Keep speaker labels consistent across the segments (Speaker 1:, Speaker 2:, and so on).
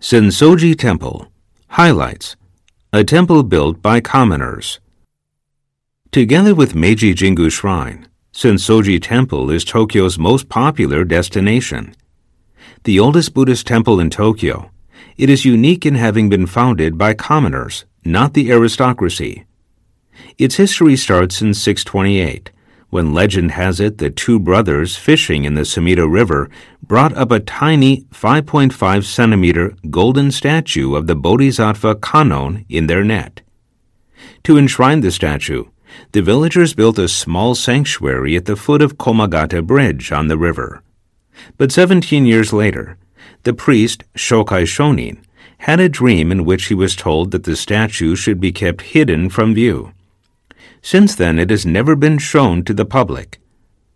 Speaker 1: Sensoji Temple Highlights A temple built by commoners. Together with Meiji Jingu Shrine, Sensoji Temple is Tokyo's most popular destination. The oldest Buddhist temple in Tokyo, it is unique in having been founded by commoners, not the aristocracy. Its history starts in 628 when legend has it that two brothers fishing in the Sumida River brought up a tiny 5.5 centimeter golden statue of the Bodhisattva Kannon in their net. To enshrine the statue, the villagers built a small sanctuary at the foot of Komagata Bridge on the river. But 17 years later, the priest Shokai Shonin had a dream in which he was told that the statue should be kept hidden from view. Since then, it has never been shown to the public.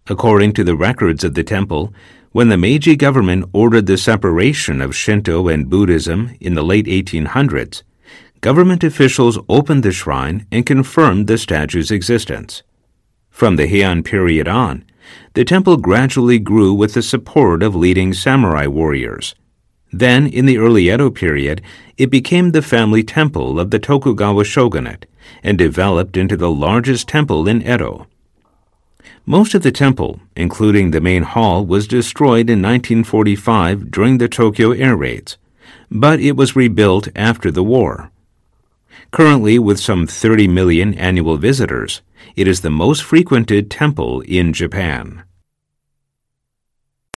Speaker 1: According to the records of the temple, when the Meiji government ordered the separation of Shinto and Buddhism in the late 1800s, government officials opened the shrine and confirmed the statue's existence. From the Heian period on, the temple gradually grew with the support of leading samurai warriors. Then, in the early Edo period, it became the family temple of the Tokugawa shogunate and developed into the largest temple in Edo. Most of the temple, including the main hall, was destroyed in 1945 during the Tokyo air raids, but it was rebuilt after the war. Currently, with some 30 million annual visitors, it is the most frequented temple in Japan.